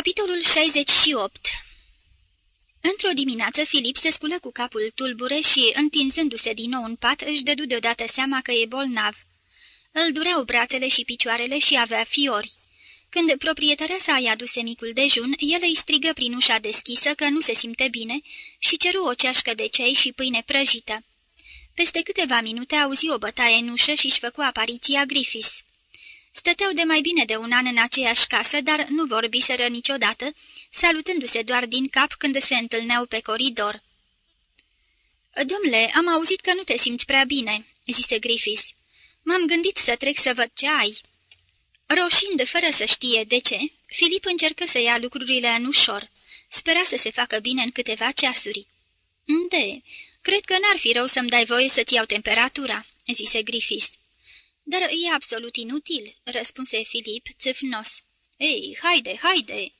Capitolul 68 Într-o dimineață, Filip se sculă cu capul tulbure și, întinzându-se din nou în pat, își dădu deodată seama că e bolnav. Îl dureau brațele și picioarele și avea fiori. Când proprietarea sa i-a aduse micul dejun, el îi strigă prin ușa deschisă că nu se simte bine și ceru o ceașcă de ceai și pâine prăjită. Peste câteva minute auzi o bătaie în ușă și-și făcu apariția Griffiths. Stăteau de mai bine de un an în aceeași casă, dar nu vorbiseră niciodată, salutându-se doar din cap când se întâlneau pe coridor. Domnule, am auzit că nu te simți prea bine," zise Griffiths. M-am gândit să trec să văd ce ai." Roșind, fără să știe de ce, Filip încercă să ia lucrurile în ușor. Spera să se facă bine în câteva ceasuri. De, cred că n-ar fi rău să-mi dai voie să-ți iau temperatura," zise Griffiths. Dar e absolut inutil," răspunse Filip, țâfnos. Ei, haide, haide!"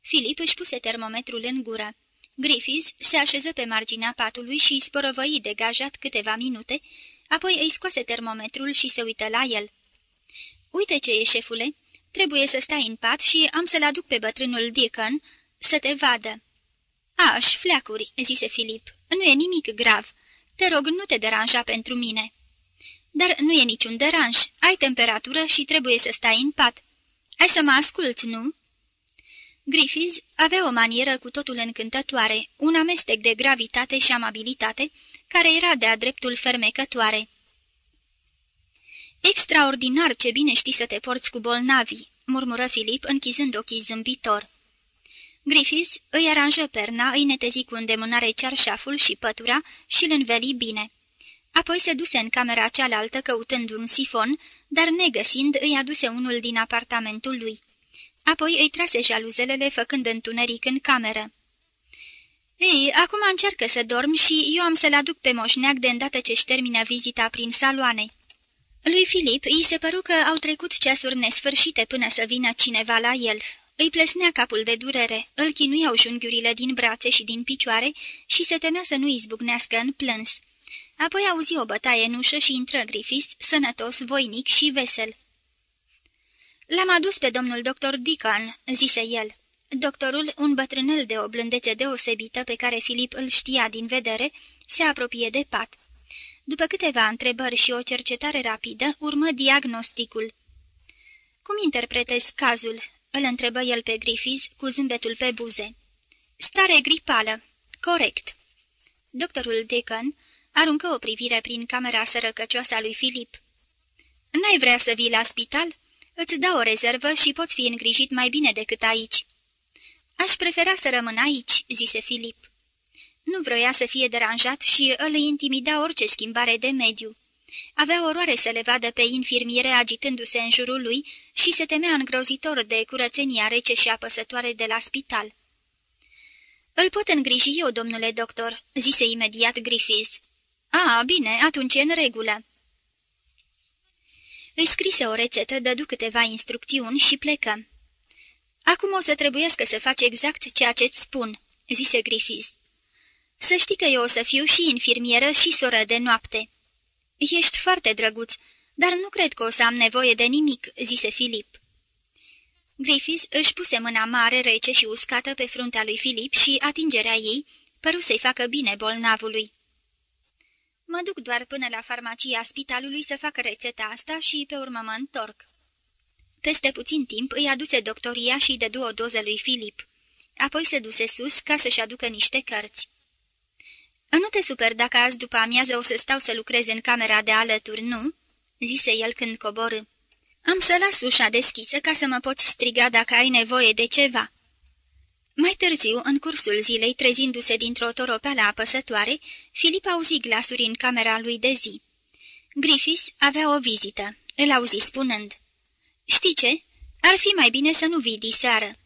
Filip își puse termometrul în gură. Griffiths se așeză pe marginea patului și sporăvăi degajat câteva minute, apoi îi scoase termometrul și se uită la el. Uite ce e, șefule, trebuie să stai în pat și am să-l aduc pe bătrânul Deacon să te vadă." Aș, fleacuri," zise Filip, nu e nimic grav. Te rog, nu te deranja pentru mine." Dar nu e niciun deranj, ai temperatură și trebuie să stai în pat. Ai să mă asculți, nu?" Griffiths avea o manieră cu totul încântătoare, un amestec de gravitate și amabilitate, care era de-a dreptul fermecătoare. Extraordinar ce bine știi să te porți cu bolnavii," murmură Filip, închizând ochii zâmbitor. Griffiths îi aranjă perna, îi netezi cu îndemânare cearșaful și pătura și îl înveli bine. Apoi se duse în camera cealaltă căutând un sifon, dar negăsind îi aduse unul din apartamentul lui. Apoi îi trase jaluzelele făcând întuneric în cameră. Ei, acum încearcă să dorm și eu am să-l aduc pe moșneac de îndată ce-și termină vizita prin saloane." Lui Filip îi se păru că au trecut ceasuri nesfârșite până să vină cineva la el. Îi plesnea capul de durere, îl chinuiau junghiurile din brațe și din picioare și se temea să nu izbucnească în plâns. Apoi auzi o bătaie în ușă și intră Griffiths, sănătos, voinic și vesel. L-am adus pe domnul doctor Deacon," zise el. Doctorul, un bătrânel de o blândețe deosebită pe care Filip îl știa din vedere, se apropie de pat. După câteva întrebări și o cercetare rapidă, urmă diagnosticul. Cum interpretezi cazul?" îl întrebă el pe Griffiths cu zâmbetul pe buze. Stare gripală. Corect." Doctorul Deacon aruncă o privire prin camera sărăcăcioasă a lui Filip. N-ai vrea să vii la spital? Îți dau o rezervă și poți fi îngrijit mai bine decât aici." Aș prefera să rămân aici," zise Filip. Nu vroia să fie deranjat și îl intimida orice schimbare de mediu. Avea oroare să le vadă pe infirmiere agitându-se în jurul lui și se temea îngrozitor de curățenia rece și apăsătoare de la spital. Îl pot îngriji eu, domnule doctor," zise imediat Griffiths. A, bine, atunci e în regulă." Îi scrise o rețetă, dădu câteva instrucțiuni și plecă. Acum o să trebuiască să faci exact ceea ce-ți spun," zise Griffiths. Să știi că eu o să fiu și infirmieră și soră de noapte." Ești foarte drăguț, dar nu cred că o să am nevoie de nimic," zise Filip. Griffiths își puse mâna mare, rece și uscată pe fruntea lui Filip și atingerea ei păru să-i facă bine bolnavului. Mă duc doar până la farmacia spitalului să fac rețeta asta și pe urmă mă întorc." Peste puțin timp îi aduse doctoria și îi dădu o doză lui Filip. Apoi se duse sus ca să-și aducă niște cărți. Nu te super dacă azi după amiază o să stau să lucrez în camera de alături, nu?" zise el când coborâ. Am să las ușa deschisă ca să mă poți striga dacă ai nevoie de ceva." Mai târziu, în cursul zilei, trezindu-se dintr-o toropeală apăsătoare, Filip auzi glasuri în camera lui de zi. Griffiths avea o vizită. Îl auzi spunând. Știi ce? Ar fi mai bine să nu vii diseară."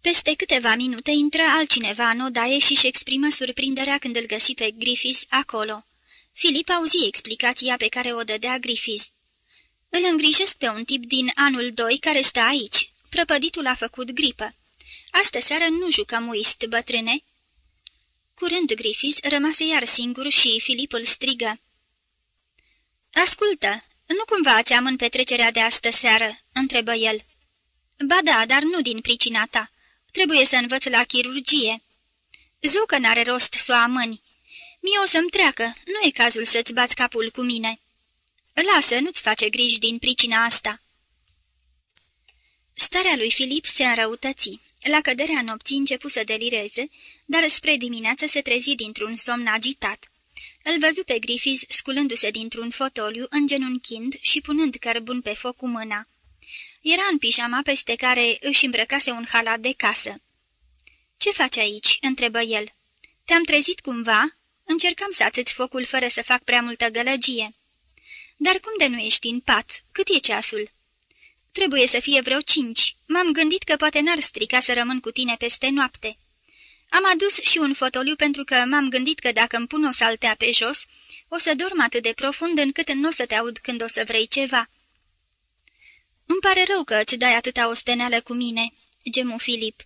Peste câteva minute intră altcineva în odaie și-și exprimă surprinderea când îl găsi pe Griffiths acolo. Filip auzi explicația pe care o dădea Griffiths. Îl îngrijesc pe un tip din anul 2 care stă aici. Prăpăditul a făcut gripă. Astă seară nu jucăm uist, bătrâne." Curând Griffiths rămase iar singur și Filip îl strigă. Ascultă, nu cumva ați amân petrecerea de astă seară?" întrebă el. Ba da, dar nu din pricina ta. Trebuie să învăț la chirurgie." Zău că n-are rost să o amâni. Mie o să-mi treacă, nu e cazul să-ți bați capul cu mine." Lasă, nu-ți face griji din pricina asta." Starea lui Filip se înrăutăți. La căderea nopții începu să delireze, dar spre dimineață se trezi dintr-un somn agitat. Îl văzu pe Griffiths sculându-se dintr-un fotoliu, îngenunchind și punând cărbun pe foc cu mâna. Era în pijama peste care își îmbrăcase un halat de casă. Ce faci aici?" întrebă el. Te-am trezit cumva? Încercam să ațeți focul fără să fac prea multă gălăgie." Dar cum de nu ești în pat? Cât e ceasul?" Trebuie să fie vreo cinci. M-am gândit că poate n-ar strica să rămân cu tine peste noapte." Am adus și un fotoliu pentru că m-am gândit că dacă îmi pun o saltea pe jos, o să dorm atât de profund încât nu o să te aud când o să vrei ceva." Îmi pare rău că îți dai atâta osteneală cu mine," gemu Filip.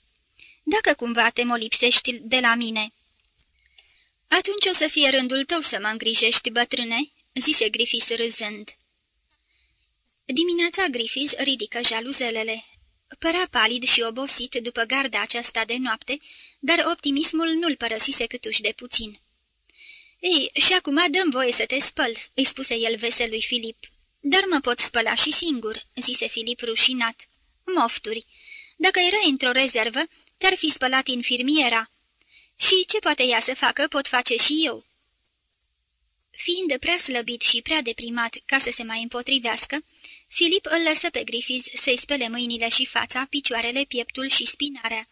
Dacă cumva te molipsești de la mine." Atunci o să fie rândul tău să mă îngrijești, bătrâne," zise Griffiths râzând. Dimineața Griffiths ridică jaluzelele. Părea palid și obosit după garda aceasta de noapte, dar optimismul nu-l părăsise câtuși de puțin. Ei, și acum dăm voie să te spăl," îi spuse el veselui Filip. Dar mă pot spăla și singur," zise Filip rușinat. Mofturi. Dacă erai într-o rezervă, te-ar fi spălat infirmiera. Și ce poate ea să facă, pot face și eu." Fiind prea slăbit și prea deprimat ca să se mai împotrivească, Filip îl lăsă pe Griffiths să-i spele mâinile și fața, picioarele, pieptul și spinarea.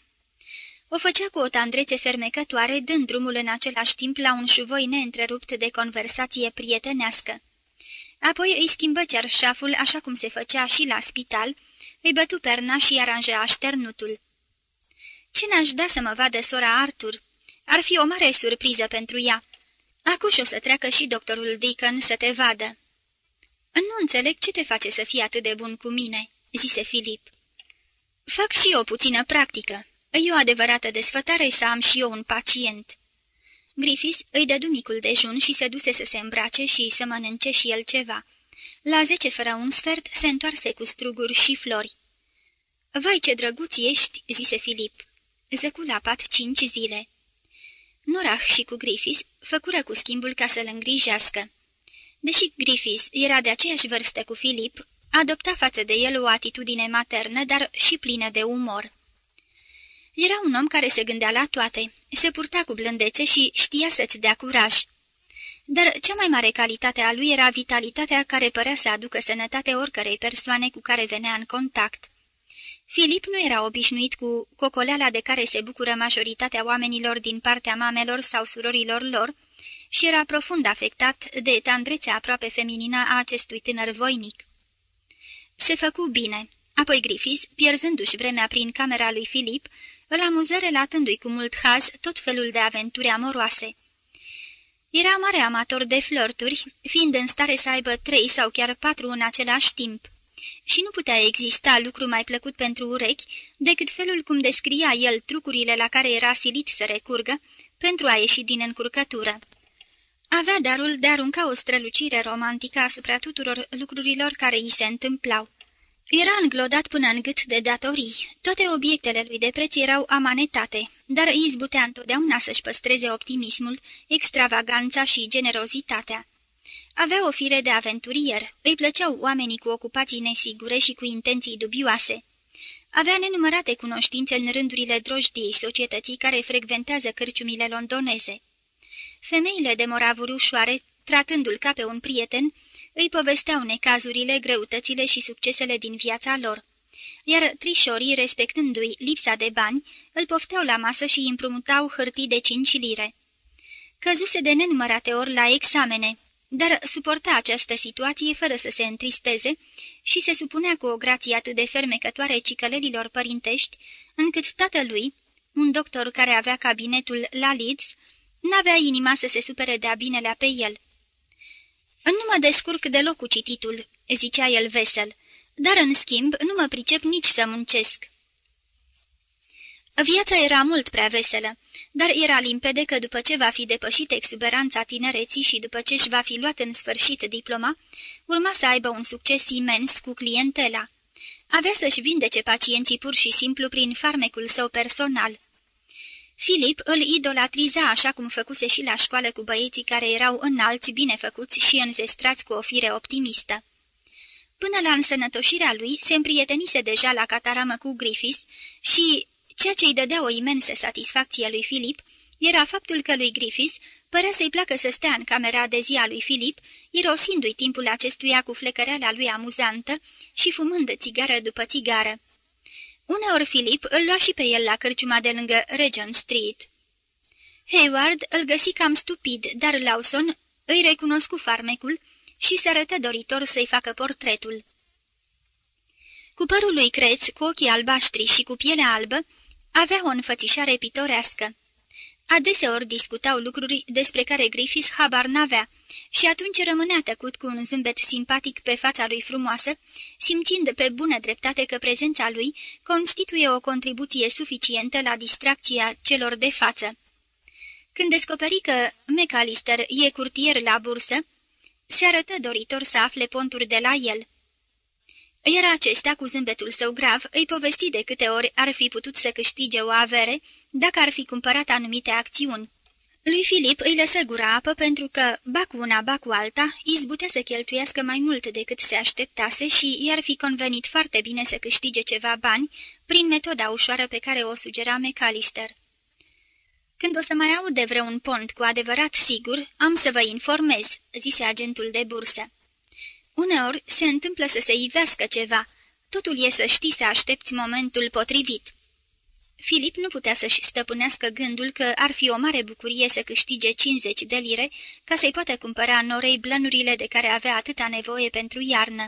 O făcea cu o tandrețe fermecătoare, dând drumul în același timp la un șuvoi neîntrerupt de conversație prietenească. Apoi îi schimbă cerșaful așa cum se făcea și la spital, îi bătu perna și aranjea așternutul. Ce n-aș da să mă vadă sora Arthur? Ar fi o mare surpriză pentru ea. Acuș o să treacă și doctorul Deacon să te vadă." Nu înțeleg ce te face să fii atât de bun cu mine," zise Filip. Fac și eu puțină practică. E o adevărată desfătare să am și eu un pacient." Griffiths îi dădu micul dejun și se duse să se îmbrace și să mănânce și el ceva. La zece fără un sfert se întoarse cu struguri și flori. Vai ce drăguț ești," zise Filip. Zăcu la pat cinci zile. Norah și cu Griffiths făcură cu schimbul ca să-l îngrijească. Deși Griffiths era de aceeași vârstă cu Filip, adopta față de el o atitudine maternă, dar și plină de umor. Era un om care se gândea la toate, se purta cu blândețe și știa să-ți dea curaj. Dar cea mai mare calitate a lui era vitalitatea care părea să aducă sănătate oricărei persoane cu care venea în contact. Filip nu era obișnuit cu cocoleala de care se bucură majoritatea oamenilor din partea mamelor sau surorilor lor și era profund afectat de tandrețea aproape feminină a acestui tânăr voinic. Se făcu bine, apoi Griffiths, pierzându-și vremea prin camera lui Filip, îl amuză relatându-i cu mult haz tot felul de aventuri amoroase. Era mare amator de flirturi, fiind în stare să aibă trei sau chiar patru în același timp și nu putea exista lucru mai plăcut pentru urechi decât felul cum descria el trucurile la care era silit să recurgă pentru a ieși din încurcătură. Avea darul de a arunca o strălucire romantică asupra tuturor lucrurilor care îi se întâmplau. Era înglodat până în gât de datorii. Toate obiectele lui de preț erau amanetate, dar îi izbutea întotdeauna să-și păstreze optimismul, extravaganța și generozitatea. Avea o fire de aventurier, îi plăceau oamenii cu ocupații nesigure și cu intenții dubioase. Avea nenumărate cunoștințe în rândurile drojdiei societății care frecventează cărciumile londoneze. Femeile de moravuri ușoare, tratându-l ca pe un prieten, îi povesteau necazurile, greutățile și succesele din viața lor. Iar trișorii, respectându-i lipsa de bani, îl pofteau la masă și îi împrumutau hârtii de cinci lire. Căzuse de nenumărate ori la examene, dar suporta această situație fără să se întristeze și se supunea cu o grație atât de fermecătoare cicălelilor părintești, încât tatălui, un doctor care avea cabinetul la Leeds, n-avea inima să se supere de-a binelea pe el. Nu mă descurc deloc cu cititul," zicea el vesel, dar în schimb nu mă pricep nici să muncesc." Viața era mult prea veselă dar era limpede că după ce va fi depășit exuberanța tinereții și după ce își va fi luat în sfârșit diploma, urma să aibă un succes imens cu clientela. Avea să-și vindece pacienții pur și simplu prin farmecul său personal. Filip îl idolatriza așa cum făcuse și la școală cu băieții care erau înalți, binefăcuți și înzestrați cu o fire optimistă. Până la însănătoșirea lui, se împrietenise deja la cataramă cu Griffiths și, ceea ce îi dădea o imensă satisfacție lui Filip, era faptul că lui Griffiths părea să-i placă să stea în camera de zi a lui Filip, irosindu-i timpul acestuia cu flecăreala lui amuzantă și fumând țigară după țigară. Uneori Filip îl lua și pe el la cărciuma de lângă Regent Street. Hayward îl găsi cam stupid, dar Lawson îi recunoscu farmecul și se arătă doritor să-i facă portretul. Cu părul lui creț, cu ochii albaștri și cu pielea albă, avea o înfățișare pitorească. Adeseori discutau lucruri despre care Griffiths habar n-avea și atunci rămânea tăcut cu un zâmbet simpatic pe fața lui frumoasă, simțind pe bună dreptate că prezența lui constituie o contribuție suficientă la distracția celor de față. Când descoperi că McAllister e curtier la bursă, se arătă doritor să afle ponturi de la el. Iar acesta, cu zâmbetul său grav, îi povesti de câte ori ar fi putut să câștige o avere dacă ar fi cumpărat anumite acțiuni. Lui Filip îi lăsă gura apă pentru că, ba cu una, ba cu alta, izbutea să cheltuiască mai mult decât se așteptase și i-ar fi convenit foarte bine să câștige ceva bani prin metoda ușoară pe care o sugera McAllister. Când o să mai aud de vreun pont cu adevărat sigur, am să vă informez," zise agentul de bursă. Uneori se întâmplă să se ivească ceva. Totul e să știi să aștepți momentul potrivit." Filip nu putea să-și stăpânească gândul că ar fi o mare bucurie să câștige 50 de lire ca să-i poată cumpăra norei blănurile de care avea atâta nevoie pentru iarnă.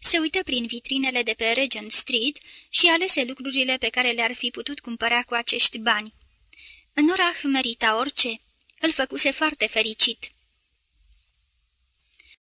Se uită prin vitrinele de pe Regent Street și alese lucrurile pe care le-ar fi putut cumpăra cu acești bani. În oraș merita orice. Îl făcuse foarte fericit.